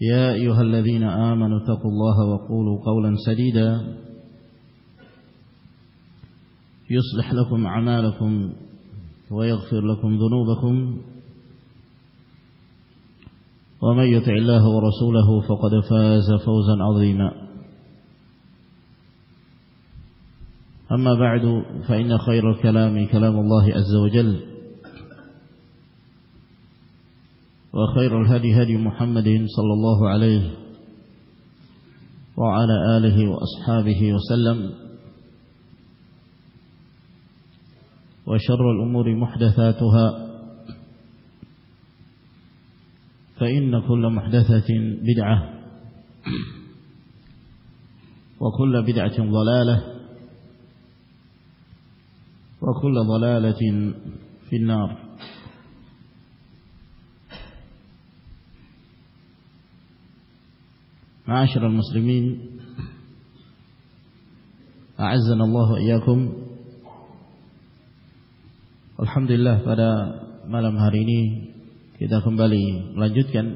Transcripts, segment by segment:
يا أيها الذين آمنوا تقوا الله وقولوا قولا سديدا يصلح لكم عمالكم ويغفر لكم ذنوبكم ومن يتع الله ورسوله فقد فاز فوزا عظيما أما بعد فإن خير الكلام كلام الله عز وجل وخير الهدي هدي محمد صلى الله عليه وعلى آله وأصحابه وسلم وشر الأمور محدثاتها فإن كل محدثة بدعة وكل بدعة ضلالة وكل ضلالة في النار معاشر المسلمين أعزنا الله إياكم الحمد لله pada malam hari ini kita kembali melanjutkan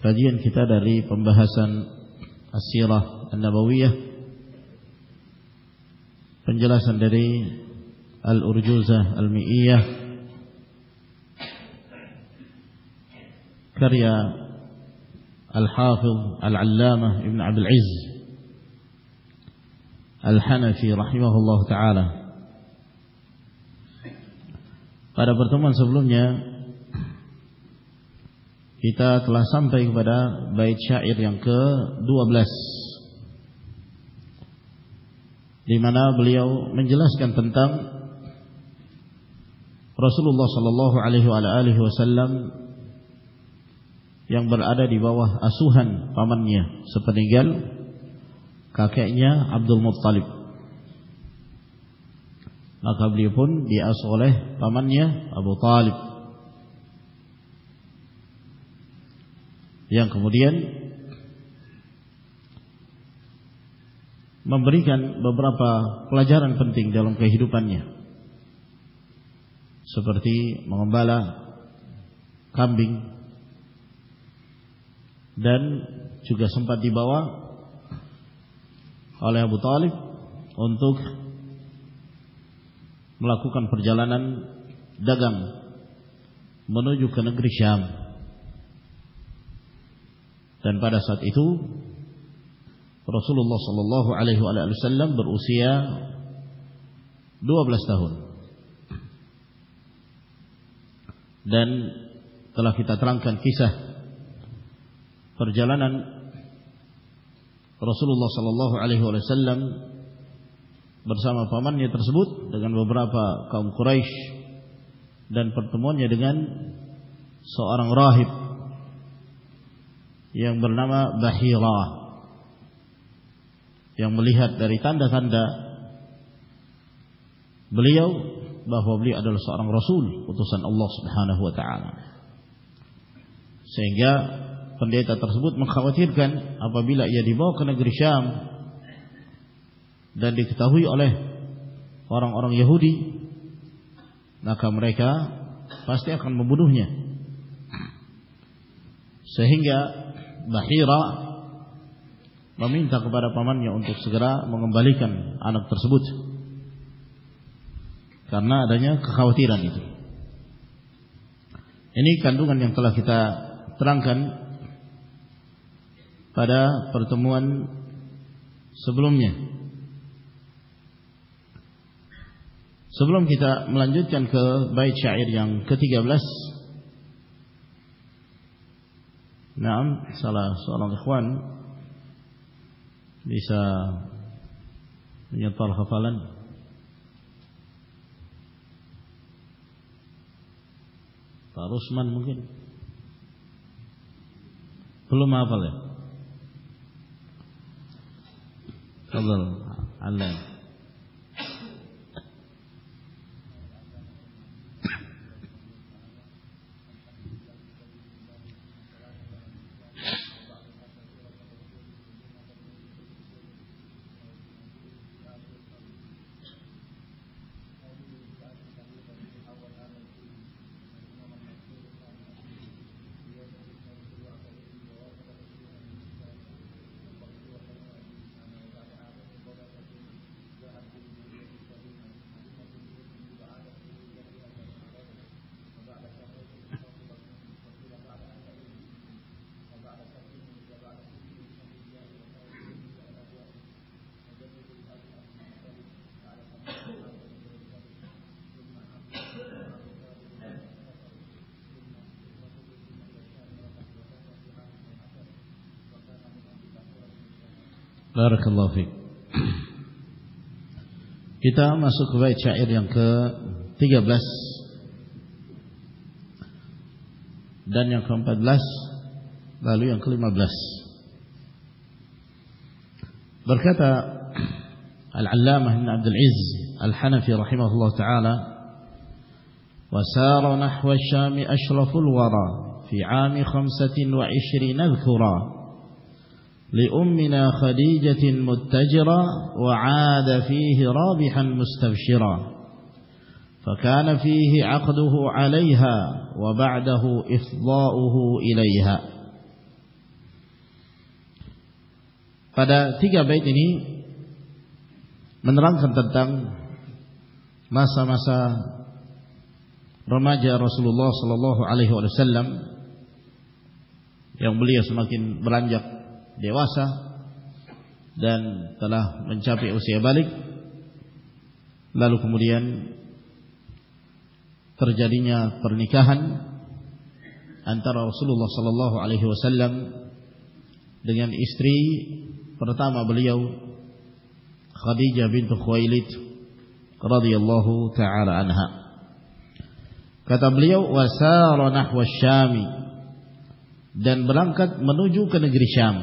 kajian kita dari pembahasan As-Sirah An-Nabawiyah penjelasan dari Al-Urjuzah Al-Mi'iyah karya الحافظ العلامة ابن عبد العز الحنفي رحمه الله تعالى pada pertemuan sebelumnya kita telah sampai kepada bait syair yang ke-12 di mana beliau menjelaskan tentang Rasulullah sallallahu alaihi wa alihi wasallam یمبر آدے بابا ہسوان پامنیہ سپنی گل کا ابدل مفتالیہ ابو پال ین قمدین بری ببرپا پلاجارن پن تین جمع کا ہروپانیا سپرتی ممبلا کامبی دن چی بوا بالک ملا کن پر جلان منوجن گریشیات رسول اللہ صلی اللہ علیہ دن کلا کتا جلن رسول اللہ صلی اللہ علی سلنگا کم کوشش منگن ساحب یم نامہ یوں بلیحت بلی سو رنگ رسول اللہ ہو پنڈے ترسبوت مخاوطم ڈی ہوا بھوک سے انگم بہن سببت کرنا کاتی کاندو تلا کتا تران کن بارا پرت من سبل سبلم کتا ملنجان کو بائیا ایر گیا نام سال سلام پل پالن پار سمانے پلن ال بارك الله فيك kita masuk ke bait syair yang ke 13 dan yang ke 14 lalu yang ke 15 berkata al-allamah Ibn abdul aziz al-hanafi rahimahullah taala وسار نحو الشام أشرف الورى في عام خمسة وعشرين ذكرا لأمنا خديجة وعاد فيه فيه رابحا مستبشرا فكان عقده عليها وبعده إفضاؤه إليها masa-masa remaja Rasulullah sallallahu alaihi wasallam yang beliau semakin beranjak دیواسا منچا پی اس لال کم ترجنیہ پرنیحن اللہ صلی اللہ علیہ وسلم استری پرتام بلیولی منوجو کن گریشیام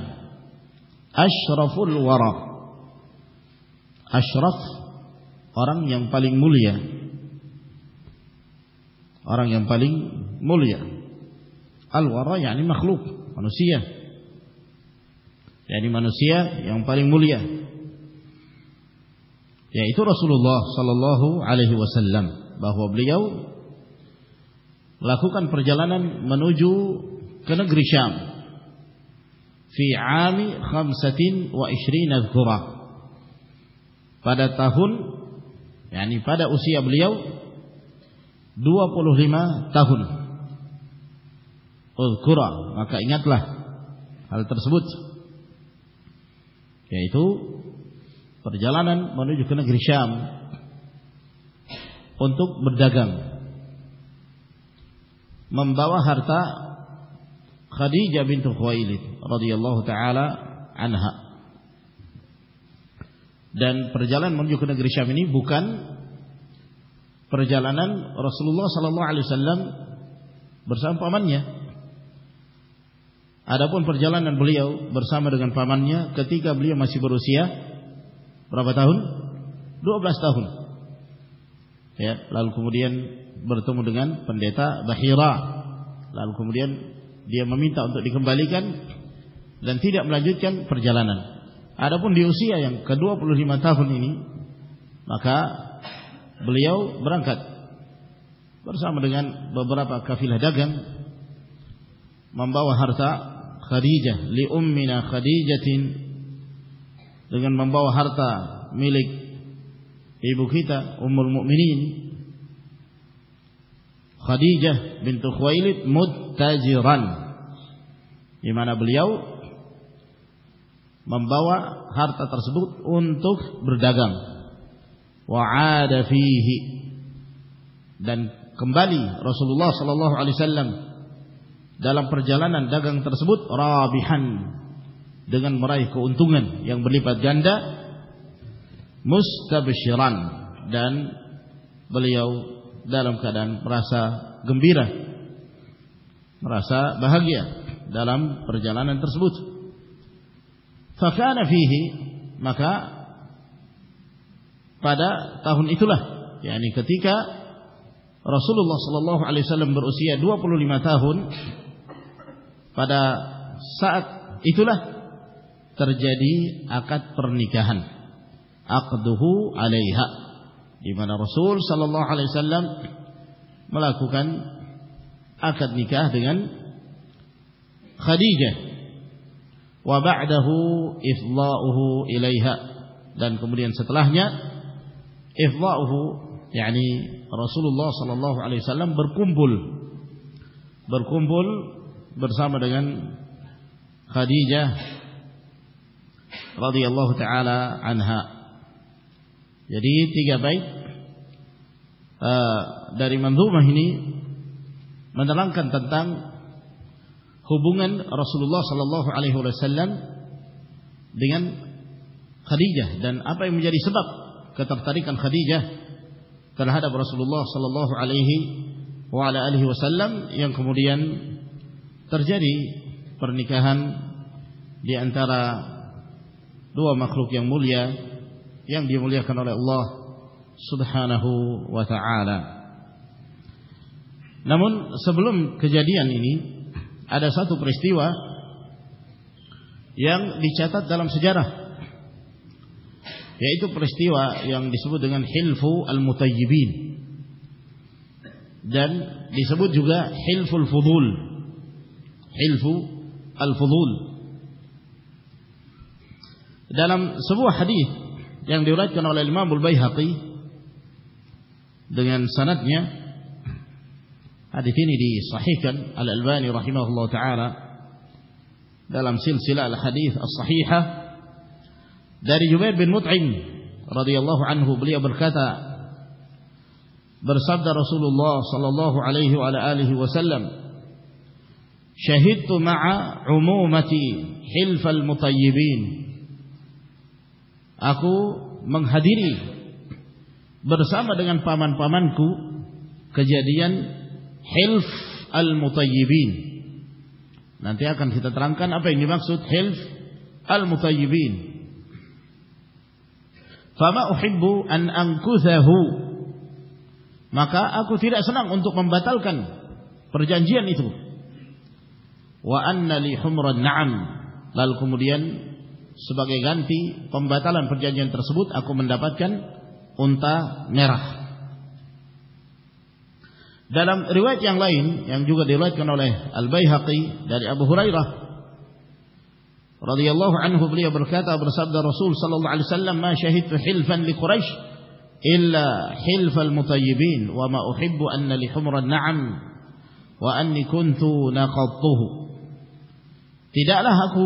اشرف اشرف اور یعنی مخلوق منسی یعنی منسی مولی تو لہ السلام بہو ابلی رکھو کن پرجلن منوجو کن گرشام ستین پہ پی اب لو د تہون لبلان منجن گرشام مرد مم بو ہر خدی جام تو اللہ دینا گریشام بکنس ارپن رامانیہ کتی کا بھلی مسی بروسی لال کموری برتم پنڈیتا بہرا لال کمور دیہ ممکم بالکل رنتی دن پر لیں اور بندیوسی آئن کدو پل مقا بل برانک برسان ببراب کا کپل ہدا گن ممبا ہارتا ممبا ہر بور میری بلی ممبا اللہ صلی اللہ علیہ برائی پر دلم کا دلم پر جلا نبوت رسول اللہ صلی اللہ علیہ ڈوا پلونی مدا ساتھی آکات پرنیح آخ آل رسول سلیہ آدمی کاف لو الئی دان کم سلا افوا اہو یعنی رسول اللہ صلی اللہ علیہ برکوم بل برکوم بل برسام یری تیاری مندھو مہینی مدنان کن تندنگ ہو بنگن رسول اللہ صلی اللہ علیہ خدیجن خدیجہ رسول اللہ صلی اللہ علیہ وسلم یوں کو من ترجری پرنی کہن یہ انتارا رو مخروقیہ مولیہ yang dimuliakan oleh Allah Subhanahu wa taala. Namun sebelum kejadian ini ada satu peristiwa yang dicatat dalam sejarah yaitu peristiwa yang disebut dengan Hilfu al-Mutayyibin dan disebut juga Hilful Fudul. Hilfu al-Fudul. Dalam sebuah hadis yang diriwayatkan oleh Imam Al-Baihaqi dengan sanadnya hadis ini disahihkan Al-Albani rahimahullah taala dalam silsilah al-hadis as-sahihah dari Jubair bin Mut'im radhiyallahu anhu beliau berkata bersabda Rasulullah sallallahu alaihi wa alihi wasallam شهدت مع عمومتي حلف المطيبين درسام پامن پامن کونف المف ال کا سنا ان تکم بتالک پرجن جی آن علی ہمر نان لال Qamar sebagai ganti pembatalan perjanjian tersebut aku mendapatkan unta merah dalam riwayat yang lain yang juga diriwayatkan oleh Al Baihaqi dari Abu Hurairah radhiyallahu anhu beliau berkata bersabda Rasul sallallahu alaihi wasallam ma syahidtu hilfan li Quraisy illa hilf al mutayyibin wa ma uhibbu an li humra na'am wa anni kuntu naqadtuhu tidaklah aku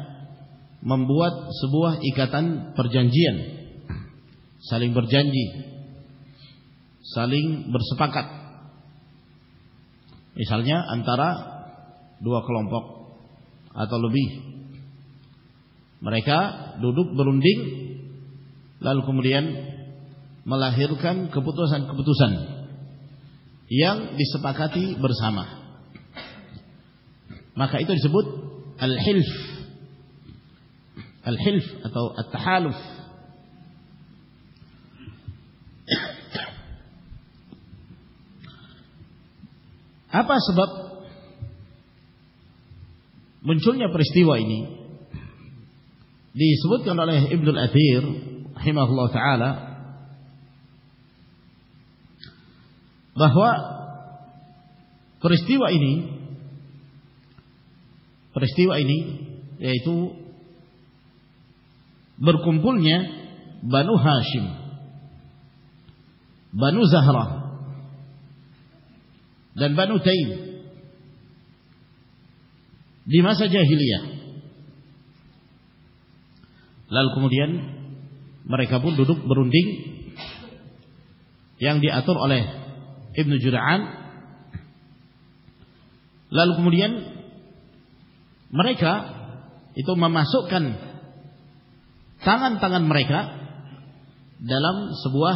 ممبات سبوا ایکات پرجنجیئن سالنگ برجنجی سالنگ برسپاکیاں اتارا ڈوا کلو آتا لو be مرائے کا ڈوک بروندی لل کمر ملا ہیرکان کپوت کپوتن یا تی برسام سبوت ہی شنستیونی دیبت عبد الست برکم کلیا بنو ہاسیم بنو جہاں بنو تعیم دیما سا جلیہ لال کمڈیا مرکن دبنڈنگ یعن دے آپ اہل نجرا لال کمڈیا مرک مماس تنگان تانگان مرک دل سبوا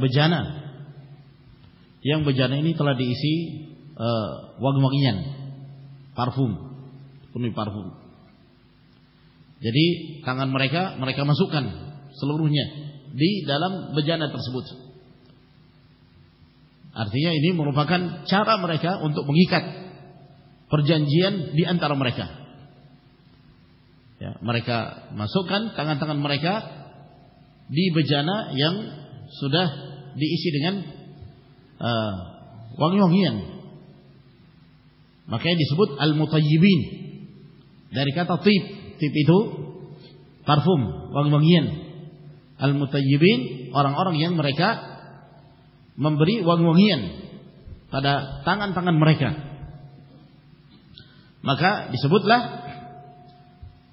بھجانا یا جان تلا اسی واگ موی پارک پارک جی تنگان مرک مسلو رو دل بھجانے مرفاق چار آریک انگی کارجن جی این ترکا مرائ کا مسوان مرائق بجانا یم سدا بی ایسی دگنتا ون واگین المین اورین مرائق ممبر ون وغی تاغن مرائی کسبت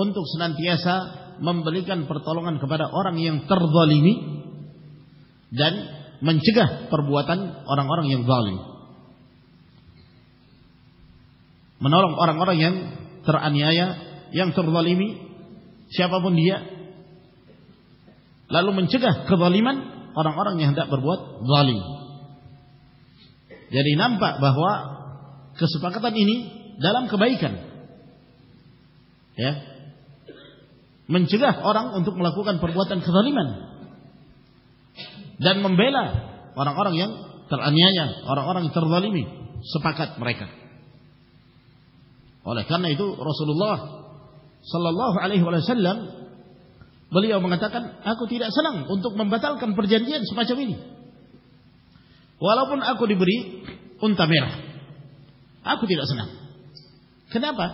اونٹ سنانتی سا ممبلی گانت لان خبر اور تردولیمی پربوا تنگ اور تر آئی یو تردولیمی چھیا بابیا لالو منسیمان اور اورلی نا بہوا کسپا کتانی جا لم کبائی کن منچا اور اورنانگواتن جان بم بےلا اور بلیا بنتا سنا انتظار آبری ان تبیر آرٹ سنا کھنپا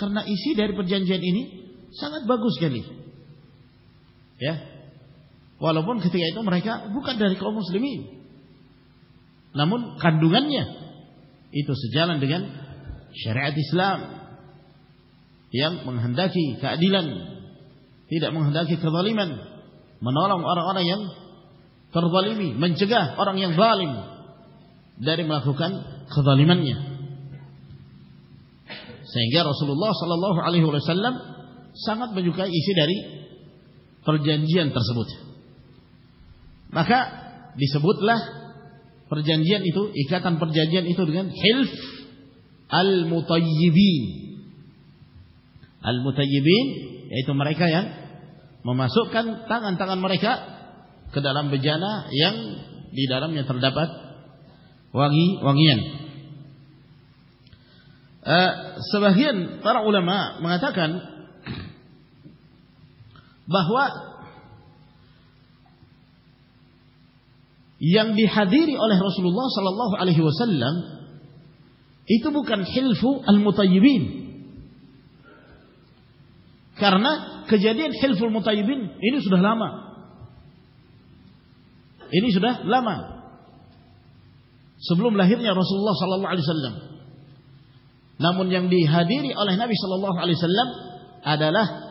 کرجنجین سنت بکوس کے لیے وہ لو بن کھتی گئے بھوکان سلمی نامن کا یہ تو جا لنگن شرائط اسلامی اور علیہ وسلم سنگ بجوائے اسے دارینجی ان تر سب بوتلاً مما سب انجانا من ادہ دینف المتن یہ سدا لاما سبلوم رسول صاء اللہ صلی اللہ علیہ السلام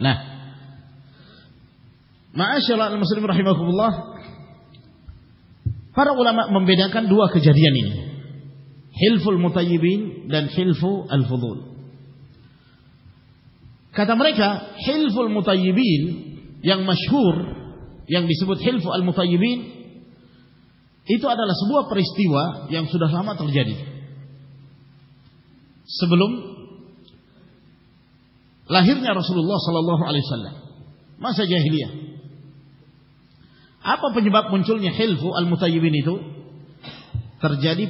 ممبا جی آلفول یہ تو رسول اللہ صلی اللہ علیہ آپیلاً بنواری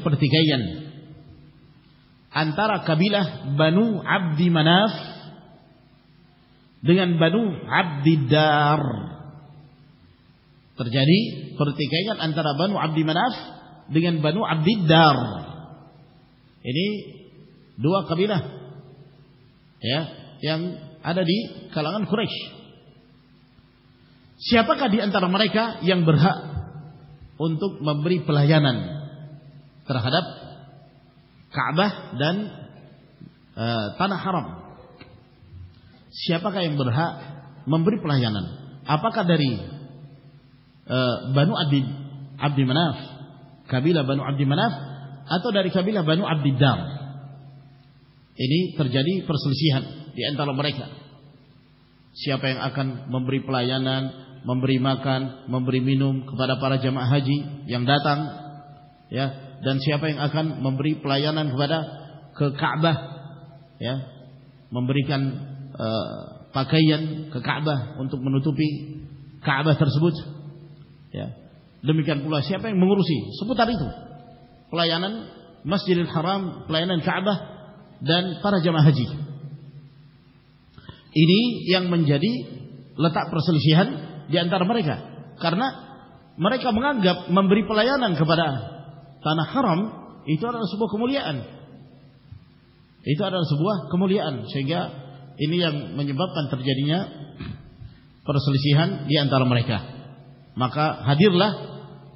پرتن بنو آپن بنو آدی ڈر یعن اداری خرائش شیاپک مرک یم برحا انٹو ممبری پلپ کامبری پلانن داری بنوی مناف کبیلا بنو ابدی منافری کبھی بنو آبدی دام تر جی پرسنسی برائی کا پائیں آکن ممبری پلا یا نن ممبری معن ممبری من پہ جمع ہزار تان دین سیا پائیں آکن ممبری پلیا نا بمبری کن پاکن کب تبھی کا برس بھمی سیا پین موسی مسجد پلن کا ب دین پہ جمع ہز انگ منجری لتا پر ہنتارمر کا کرنا مرکن مبری پلائنگ خبر آنا کارس کملیاں یہ تو آسوا کملیاں مرکا مقا ہادر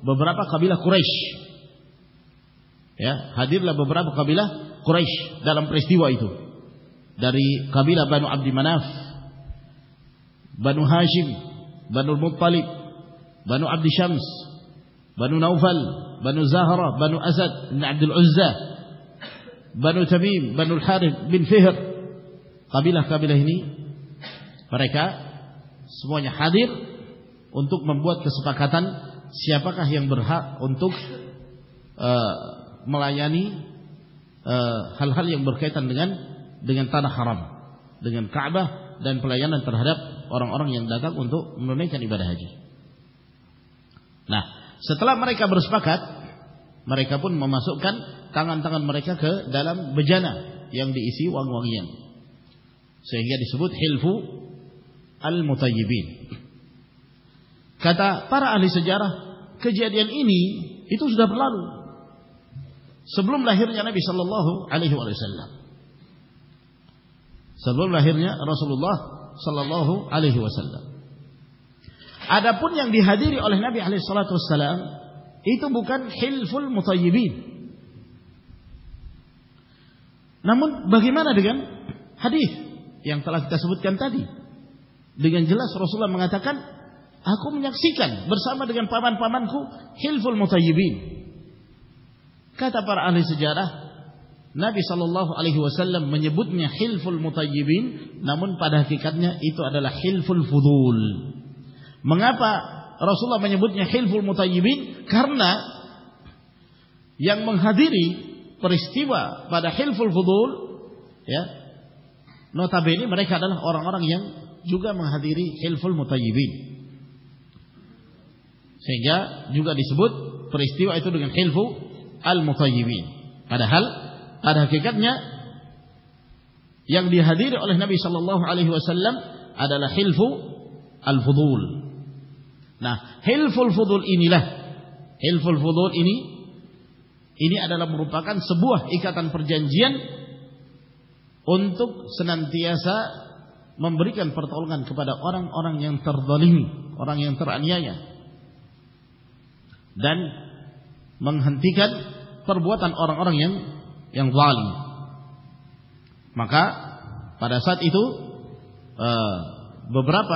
ببراب حادر لبرابہ کبھی کورش درم پر اسٹو داریل بنو اب دی مناف بنو ہاشن بن المالک بنو اب دی شمس بنو نوفل بنور بنو ازد الز بن بن الحر کبیلا کبھی کادیر اونت مبوت کسپا خاتپ کا ملانی ہل ہل برقیا تندن حارن پلب اور اندو من بارے نہ ستلا کب سب کا بن مماسبی سب ہلپو ریٹ سبر لاہر سلام پنیا بھگانگ ہدی سبت دیکن جیلا سرسولہ منگا حکومت متعلق نا صحسلے ناپاس متائیوا پودول اور اسٹیتیو متین جن سنانتی اور تر منگنتی ببراپ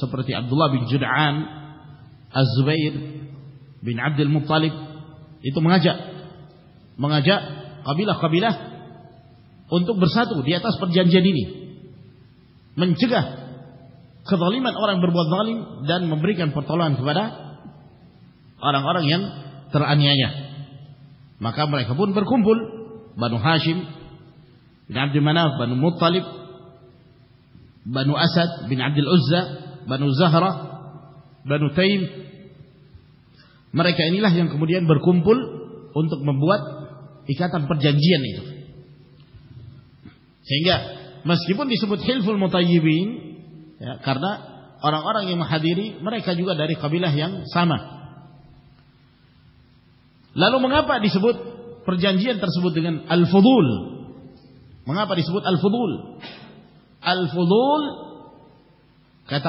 سبرتی ابدیان برساتی منچ گا دین مبرین مقام کا بن برقوم فل بن ہاشیم بنو مختال بنو اسد عبد الہرا بن تعیم مر کا مرکوم پل پر لالو منگا پاس بتن جی الفبول الفا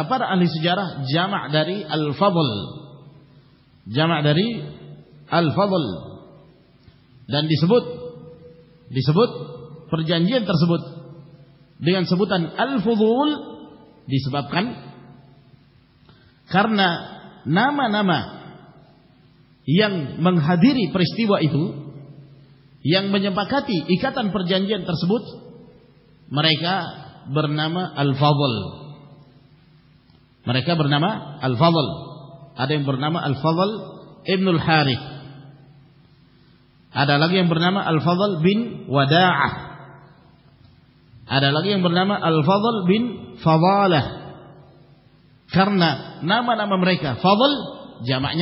پر الف بول بس بت پر دھیری پست کا بر نام الفاول ارے نام الاول ارغم بر نامہ الفاول الفاول جمعل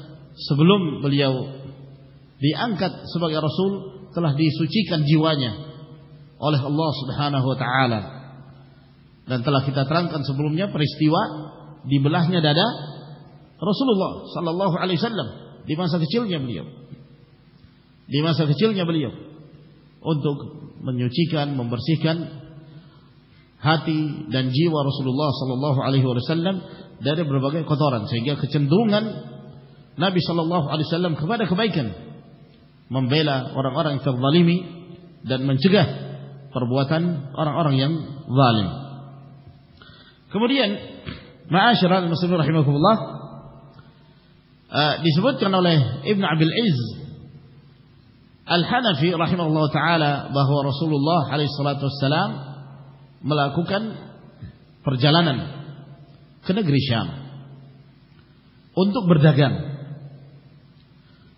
sebelum beliau diangkat sebagai rasul telah disucikan jiwanya oleh Allah Subhanahu wa taala dan telah kita terangkan sebelumnya peristiwa dibelahnya dada Rasulullah sallallahu alaihi wasallam di masa kecilnya beliau di masa kecilnya beliau untuk menyucikan membersihkan hati dan jiwa Rasulullah sallallahu alaihi wasallam dari berbagai kotoran sehingga kecenderungan بھن ممبئی والی گالیم اللہ نگر بردا گن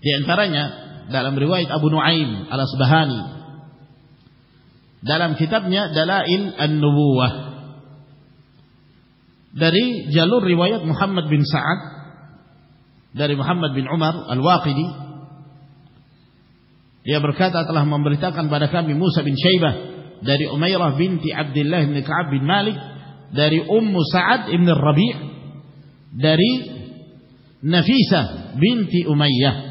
Di antaranya dalam riwayat Abu Nuaim Al-Asbahani dalam kitabnya Dalail An-Nubuwah dari jalur riwayat Muhammad bin Sa'ad dari Muhammad bin Umar Al-Waqidi dia berkata telah memberitakan pada kami Musa bin Syaibah dari Umairah binti Abdullah bin Ka'ab bin Malik dari Ummu Sa'ad bin Rabi' dari Nafisa binti Umayyah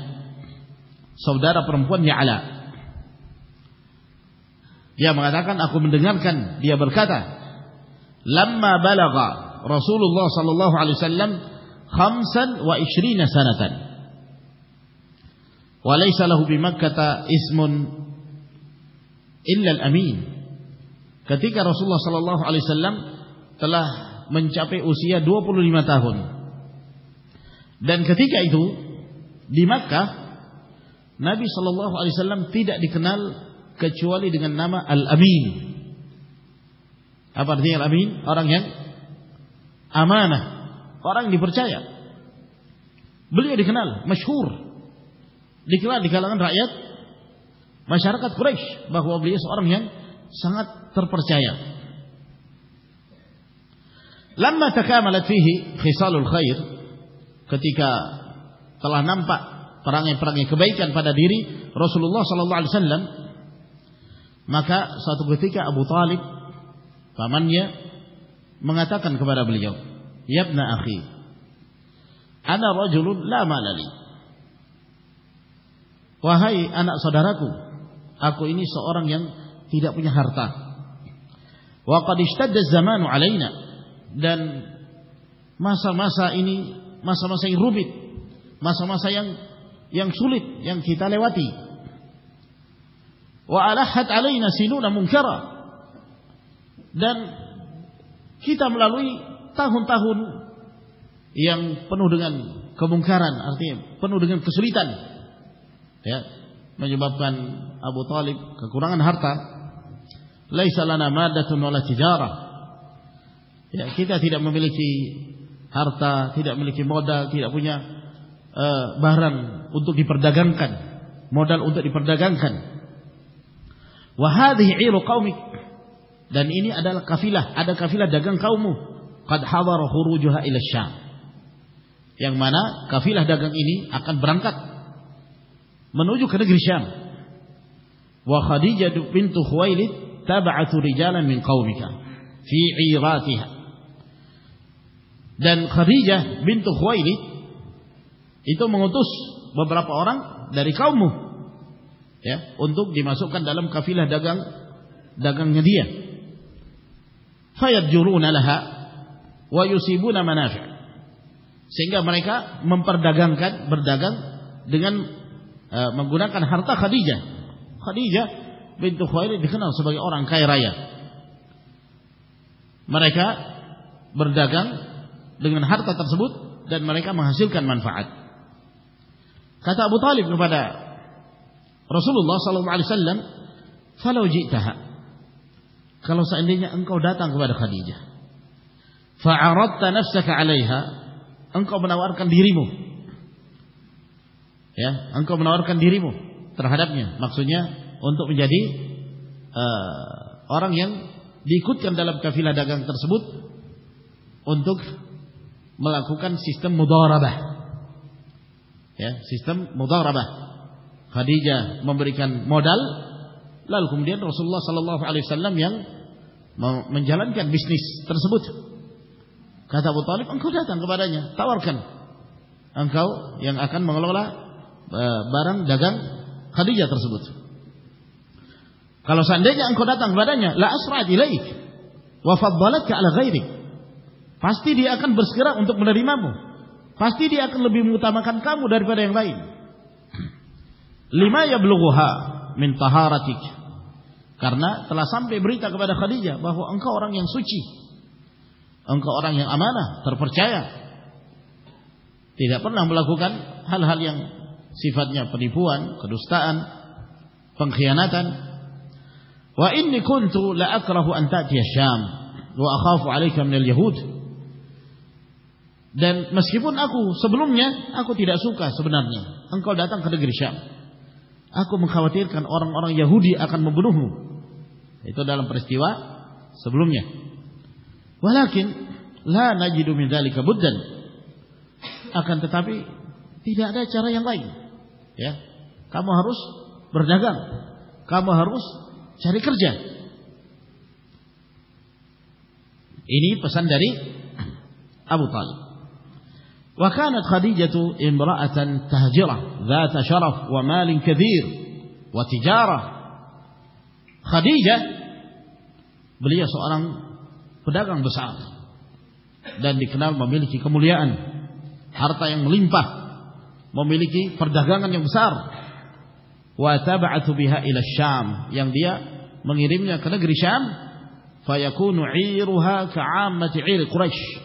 سودارا پرم پنیا کن کن یا برکھا تھا لم رسول صلی اللہ علیہ کتی کا رسول صلی اللہ علیہ منچا پہ اسی یا دو پوری متا ہوتی کامک کا لما ٹکا مل فیسال اٹھائی کتی کام پا پرانے پرانے بائی کر دیری رسول اللہ سولہ سن لیں متو گی کے ابوتوالی کامنیہ منقبا رابلوں آنا سڈرا کون کو ہارتا اسٹاپ جما نو دین ماسا مساسا مسائل روب مسا مسا سلیت یہ کھی تعلے واٹی وا لو نہ پن ہن کا من پنگن کسریتان ابو تعلیم کا کون ہرتا لائی سا لانا جا رہا ملکی ہرتا کلیکی مدا کو بحرنگ موڈن پر جانا یہ تو مس با دیکھا موتو دیماسو کام پر گنا کن ہرتا خدی جا جا رہی اور ہر تر سب کا محاصر کن منفاط کتاب بتا لو رسول جی تنخوا دیجیے ان کا دھییم ان اور سوچے انتخبی اورنگن دیگر سبت انتوان سسٹم مدر سسٹم موبا رابطہ خدیجا ممبری کن موڈل لال کمڈین رسول صلی اللہ علیہ سلام یانجل گیا بار کنکھا یا مغل والا بارن جگن خدیجا ترسبت کا سنڈے گا تک بڑا لس میں وفا بلکہ پاستی رہسکرا اندر آپ Pasti dia akan lebih mengutamakan kamu daripada yang lain. Lima ya bluguha min taharatik. Karena telah sampai berita kepada Khadijah bahwa engkau orang yang suci. Engkau orang yang amanah, terpercaya. Tidak pernah melakukan hal-hal yang sifatnya penipuan, kedustaan, pengkhianatan. Wa inni kuntu la akrahu an ta'tiya Syam wa akhafu 'alaika min al-yahud. سبنڈا گریشا آپ کو برو ہوں پریستی سبلو یا بدن تھی چار کا وكانت خديجة امرأة تهجرة ذات شرف ومال كثير وتجارة Khadija beliau seorang pedagang besar dan dikenal memiliki kemuliaan harta yang melimpah memiliki perdagangan yang besar wa tab'atu biha ila syam yang dia mengirimnya ke negeri syam fayakunu 'iruha ka'amati 'ir quraisy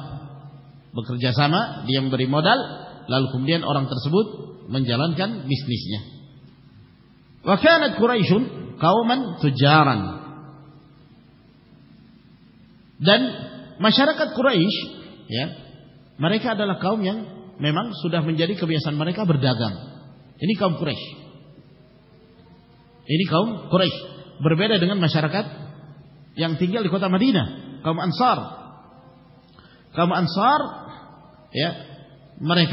مدال لال کم اور مشارکت مرنا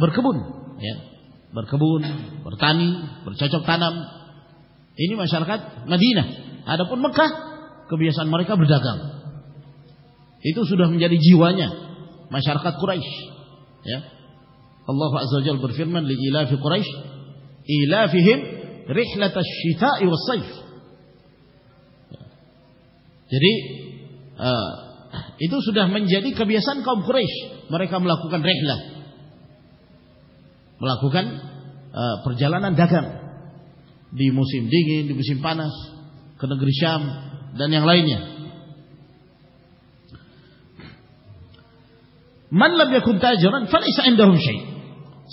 برقبن برسا چوکان یہ SAARC مدی نہ جیوا نا مشارک کو ہمارے کم لاکھ رجنا بلا پرجا لانا دیکھا دی موسیم دی گوسیم پانس ریسام مان لگے کھنٹا جن سا سی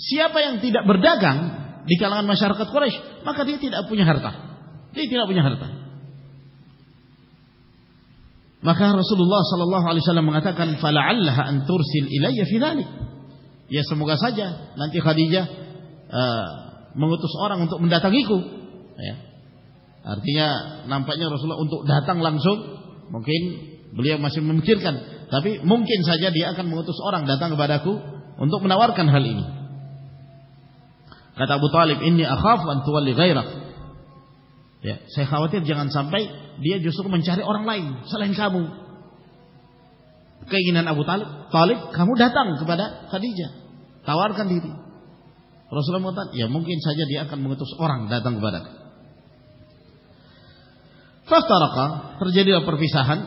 سیا پائن تین بردا گان دی ہرکت کو ہرتا دی تین ہرتا ہے رسول اللہ صا اللہ علیہ اللہ اور تھی ڈھاتن لگژن بولیا مسئلہ ممکن سجا دیا اور سیکھا تر جگہ سمپھائی dia justru mencari orang lain selain kamu. Keinginan Abu Talib, Talib kamu datang kepada Khadijah, tawarkan diri. Rasulullah mengatakan, ya mungkin saja dia akan mengutus orang datang kepada. Fastaraka, terjadilah perpisahan,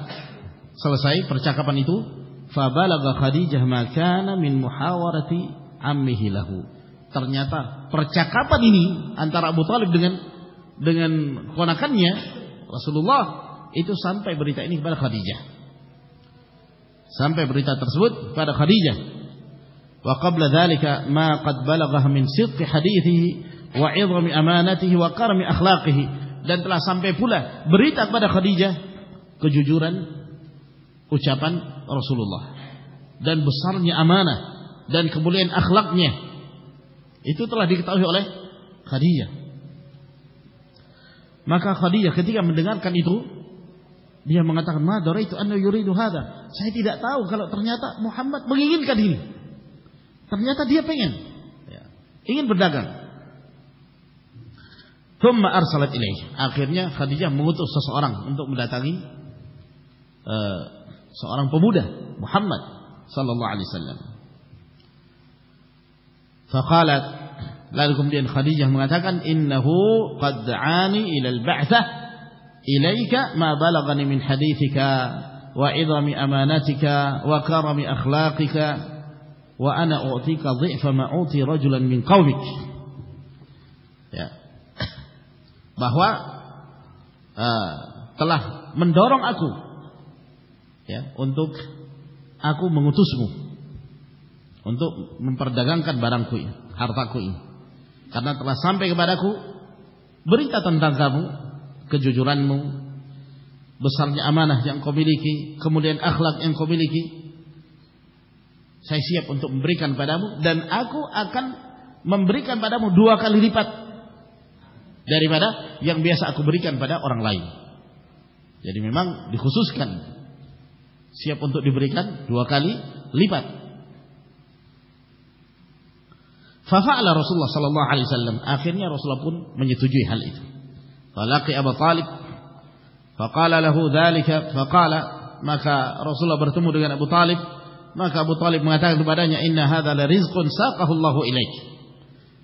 selesai percakapan itu. Fabalaga Khadijah makana min muhawarati ammihi lahu. Ternyata percakapan ini antara Abu Talib dengan dengan konakannya Rasulullah itu sampai berita ini kepada Khadijah. Sampai berita tersebut kepada Khadijah. Wa qabla dzalika ma qad balagha min sidq hadithihi wa 'idhami amanatihi wa karami akhlaqihi dan telah sampai pula berita kepada Khadijah kejujuran ucapan Rasulullah dan besarnya amanah dan kemuliaan akhlaknya itu telah diketahui oleh Khadijah ماں کا خود ڈریا بنا تک یوریات محمد مگر ترجاتا دھی آپ چلے جا مغرب سسوار تھیار محمد سلام سال لا رکھم دن خادی تھانی با لبانی منسادی تھی کام آخلا جلن کوک بہوا دور آکو آکو متو سمت بار ہر کو کرناٹک سامپ کو برت تاطم کجو جوران من بسار میلی کی کملین اخلاقی سائ سیا پنت بری آو آری ڈوا کالی ریپاد بری اور لائی جی میم دیسکن سیا پنت بھی بری کاپت ففعل رسول الله صلى الله عليه وسلم اخيرا رسول الله pun menyetujui hal itu falaqi abu talib faqala lahu dhalika faqala maka rasulullah bertemu dengan abu talib maka abu talib mengatakan kepadanya inna hadza la rizqun saqahu allah ilaik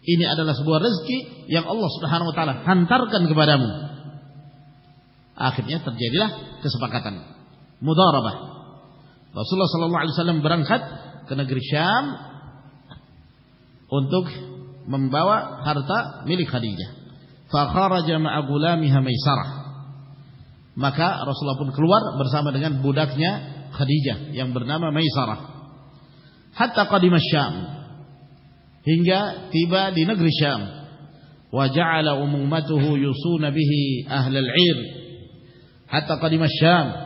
ini adalah sebuah rezeki yang allah subhanahu wa taala hantarkan kepadamu akhirnya terjadilah kesepakatan mudharabah rasulullah sallallahu alaihi wasallam berangkat ke negeri syam شام ہین گیام و جا سون شیامان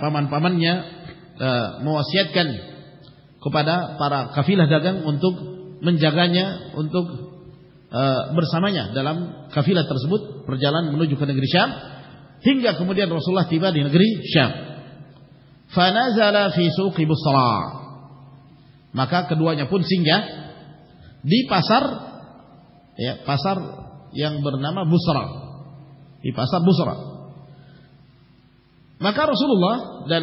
پمن پمنیات kepada para kafilah dagang untuk menjaganya untuk e, bersamanya dalam kafilah tersebut perjalanan menuju ke negeri Syam hingga kemudian Rasulullah tiba di negeri Syam. Fanazala fi suqi Busra. Maka keduanya pun singgah di pasar ya, pasar yang bernama Busra. Di pasar Busra. Maka Rasulullah dan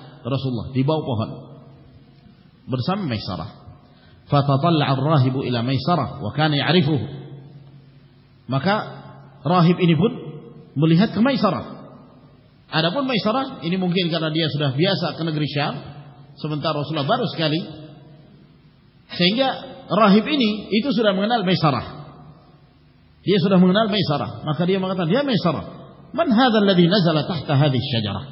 رسول پہ روسارا سر greyish سو رسولا بر اس رحبال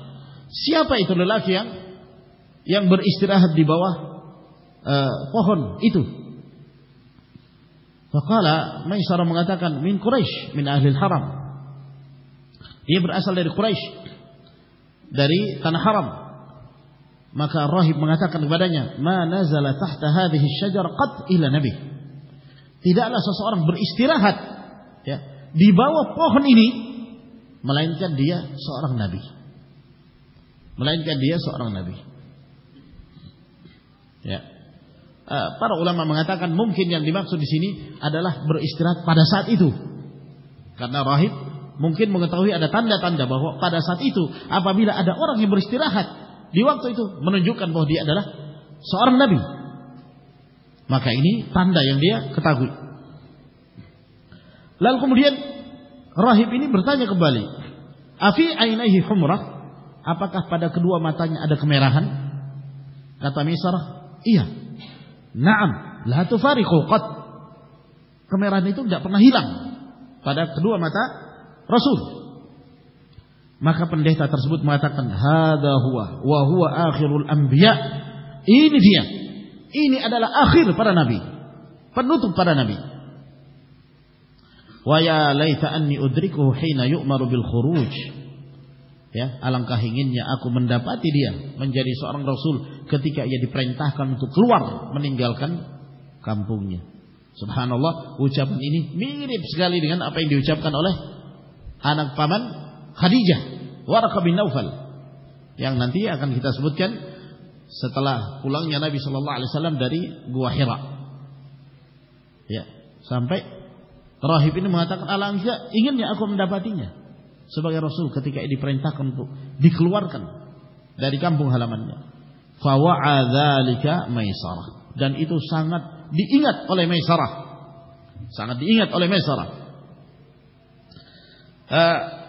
سیا پنیاں بر استیر آباوا پہن سورا مغا مین کوشین حارم آسلش در harm مخت مغاً نبی سور اسر آپ پہن ملائی سورا نابی ممکن یا رویب ممکن ممکتا سو اور نبی مختلف لال قوم روہب یہ Apakah pada kedua matanya ada kemerahan? Kata Misr, iya. Naam, la tufariqu qat. Kemerahan itu enggak pernah hilang pada kedua mata Rasul. Maka pendeta tersebut mengatakan, "Hadza huwa wa huwa akhirul anbiya." Ini dia. Ini adalah akhir para nabi. Penutup para nabi. Wa ya laita anni udrikuhu hina yu'maru bil khuruj. آلنکا ہی آپ منڈا پاتی ہے منجری سرمنگ رسول کتک منگل کام کو میرے گلگینی چپن ہاں پامن خدجہ خبین کھیت سب ستلا او لو ہی متاثر پاتی ہے sebagai rasul ketika diperintahkan untuk dikeluarkan dari kampung halamannya. Fawa'adzalika Maisarah dan itu sangat diingat oleh Maisarah. Sangat diingat oleh Maisarah.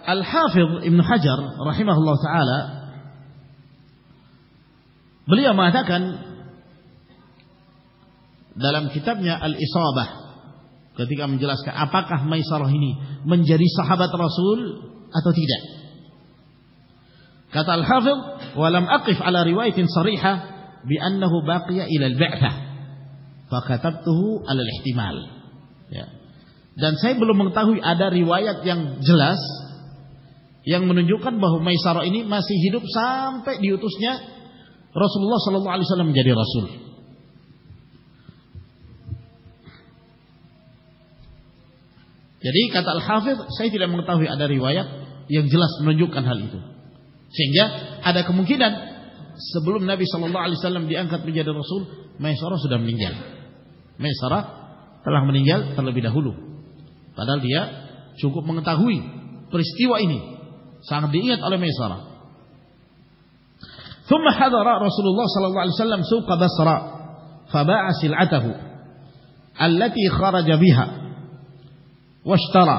Al-Hafiz Ibnu Hajar rahimahullah taala beliau mengatakan dalam kitabnya Al-Isabah ketika menjelaskan apakah Maisarah ini menjadi sahabat Rasul جو ہر سام پہ رسول رسول yang jelas menunjukkan hal itu sehingga ada kemungkinan sebelum Nabi Shallallahu Alaihi Wasallam diangkat menjadi Rasul Maisara sudah meninggal Maisara telah meninggal terlebih dahulu padahal dia cukup mengetahui peristiwa ini sangat diingat oleh Maisara. ثم حضر رسول الله صلى الله عليه وسلم سوق بصرى فباع سلعته التي خرج بها واشترى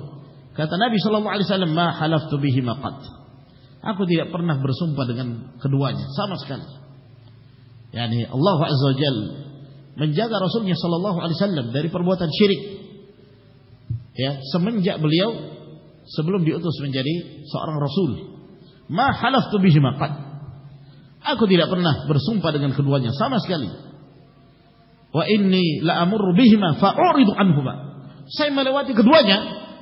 بلیو سبل جی رسولا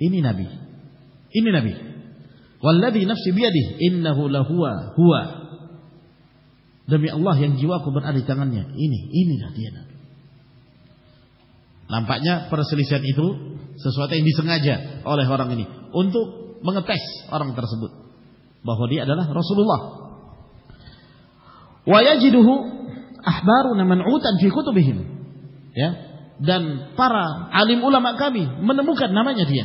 نب سب جیوا کو سو سر جی اور بہت رسوا جی روہوار اہ تنقو پارا آلاما گای موقائیاں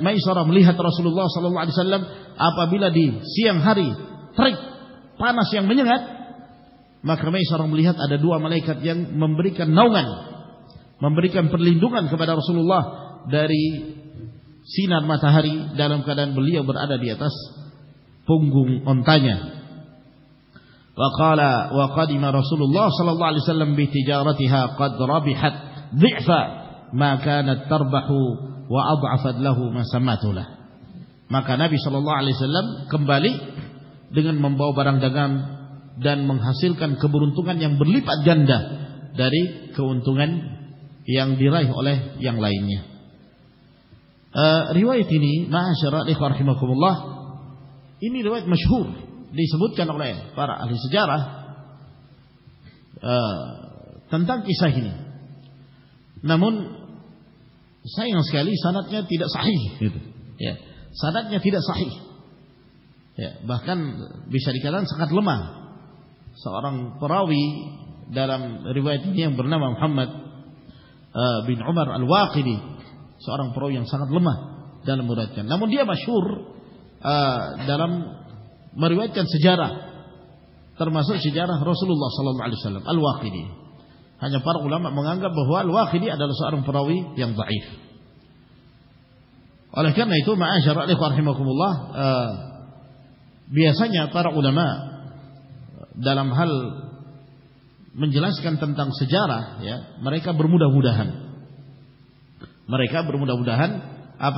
مئی سور لیحت رسول آپ ہاری میں رسول ما کلو لو آمبال دنگن ممبو بار دن من حاصل کن برت گانے برلی پھن دیکھن یعن یعن لائنی ریوائتی نے محسوس ریپور لو مشہور tentang kisah ini namun محمدی سورم پورا لما مشہور رسول اللہ ال مریکا برمودہ آپ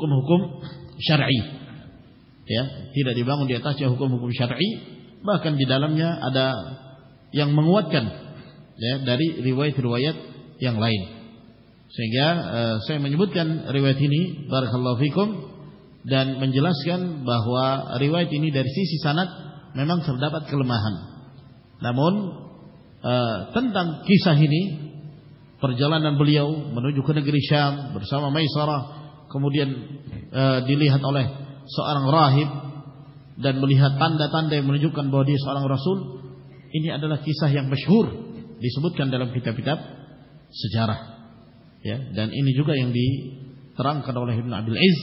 لگیم شرائی بہن دالمیا آدا یعن منگواد ریوائنگ لائن من ریوائتی بار کھلو منزلسن بہوا ریوائتی درسی سی سنا میمن سردا بات کرم تنساہی پور جان بلی من دکھان برسام کمڈیان دیلی ہاں رحم dan melihat tanda-tanda yang menunjukkan bahwa dia seorang rasul ini adalah kisah yang masyhur disebutkan dalam kitab-kitab sejarah ya dan ini juga yang diterangkan oleh Ibnu Abdul Aziz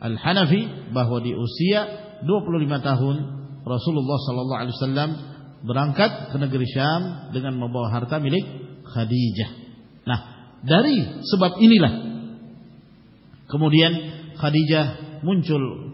Al-Hanafi bahwa di usia 25 tahun Rasulullah sallallahu alaihi wasallam berangkat ke negeri Syam dengan membawa harta milik Khadijah. Nah, dari sebab inilah kemudian Khadijah muncul